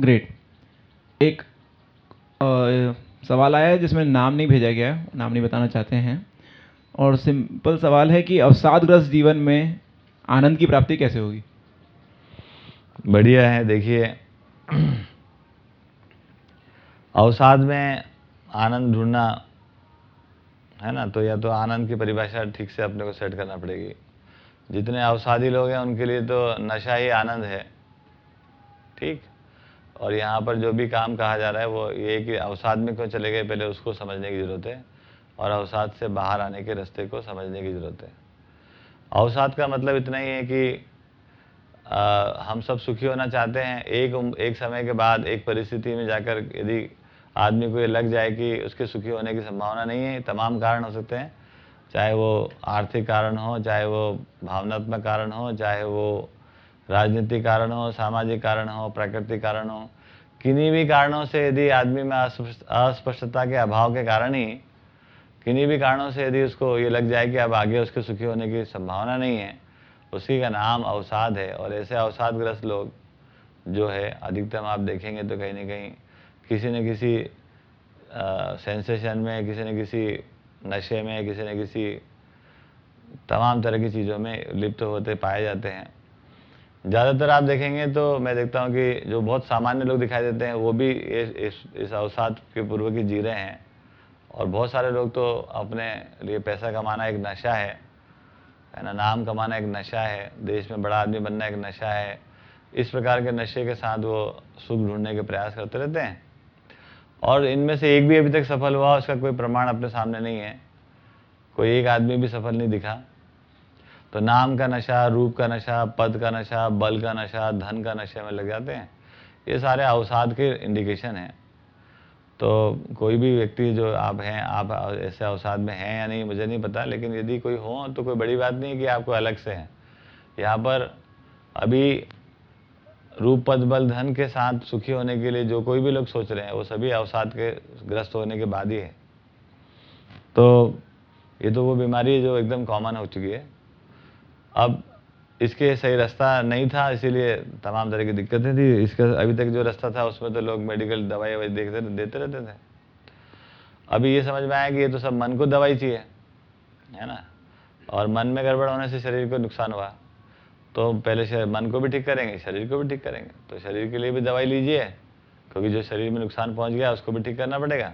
Great एक अ, सवाल आया है जिसमें नाम नहीं भेजा गया है नाम नहीं बताना चाहते हैं। और सिंपल सवाल है कि अवसादग्रस्त जीवन में आनंद की प्राप्ति कैसे होगी? बढ़िया है देखिए। अवसाद में आनंद ढूंढना है ना? तो या तो आनंद की परिभाषा ठीक से अपने को सेट करना पड़ेगी। जितने अवसादी लोग हैं उनके लिए तो नशा ही आनंद है। ठीक? और यहाँ पर जो भी काम कहा जा रहा है वो ये कि अवसाद में क्यों चले गए पहले उसको समझने की ज़रूरत है और अवसाद से बाहर आने के रास्ते को समझने की ज़रूरत है। अवसाद का मतलब इतना ही है कि आ, हम सब सुखी होना चाहते हैं। एक एक समय के बाद एक परिस्थिति में जाकर यदि आदमी को ये लग जाए कि उसके सुखी होने की संभावना नहीं है तमाम कारण हो सकते हैं। चाहे वो आर्थिक कारण हो चाहे वो भावनात्मक कारण हो चाहे वो राजनीतिक कारण हो सामाजिक कारण हो प्राकृतिक कारण हो किन्हीं भी कारणों से यदि आदमी में अस्पष्टता के अभाव के कारण ही, किन्हीं भी कारणों से यदि उसको ये लग जाए कि अब आगे उसके सुखी होने की संभावना नहीं है, उसी का नाम अवसाद है। और ऐसे अवसादग्रस्त लोग जो है, अधिकतम आप देखेंगे तो कहीं ना कहीं किसी न किसी सेंसेशन में, किसी न किसी नशे में, किसी न किसी तमाम तरह की चीज़ों में लिप्त होते पाए जाते हैं। ज़्यादातर आप देखेंगे तो मैं देखता हूँ कि जो बहुत सामान्य लोग दिखाई देते हैं वो भी इस इस, अवसाद के पूर्व की जी रहे हैं। और बहुत सारे लोग तो अपने लिए पैसा कमाना एक नशा है है ना? नाम कमाना एक नशा है देश में बड़ा आदमी बनना एक नशा है। इस प्रकार के नशे के साथ वो सुख ढूँढने के प्रयास करते रहते हैं। और इनमें से एक भी अभी तक सफल हुआ उसका कोई प्रमाण अपने सामने नहीं है। कोई एक आदमी भी सफल नहीं दिखा। तो नाम का नशा, रूप का नशा, पद का नशा, बल का नशा, धन का नशे में लग जाते हैं। ये सारे अवसाद के इंडिकेशन हैं। तो कोई भी व्यक्ति जो आप हैं, आप ऐसे अवसाद में हैं या नहीं, मुझे नहीं पता, लेकिन यदि कोई हो तो कोई बड़ी बात नहीं है कि आपको अलग से हैं। यहाँ पर अभी रूप, पद, बल, धन के साथ सुखी होने के लिए जो कोई भी लोग सोच रहे हैं, वो सभी अवसाद के ग्रस्त होने के बाद ही है। तो ये तो वो बीमारी जो एकदम कॉमन हो चुकी है। अब इसके सही रास्ता नहीं था, इसीलिए तमाम तरह की दिक्कतें थी। इसका अभी तक जो रास्ता था, उसमें तो लोग मेडिकल दवाई ववाई देखते देते रहते थे। अभी ये समझ में आया कि ये तो सब मन को दवाई चाहिए, है ना? और मन में गड़बड़ होने से शरीर को नुकसान हुआ। तो पहले मन को भी ठीक करेंगे, शरीर को भी ठीक करेंगे। तो शरीर के लिए भी दवाई लीजिए, क्योंकि जो शरीर में नुकसान पहुँच गया, उसको भी ठीक करना पड़ेगा।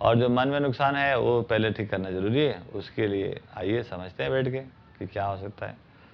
और जो मन में नुकसान है, वो पहले ठीक करना ज़रूरी है। उसके लिए आइए, समझते हैं बैठ के। कि क्या हो सकता है।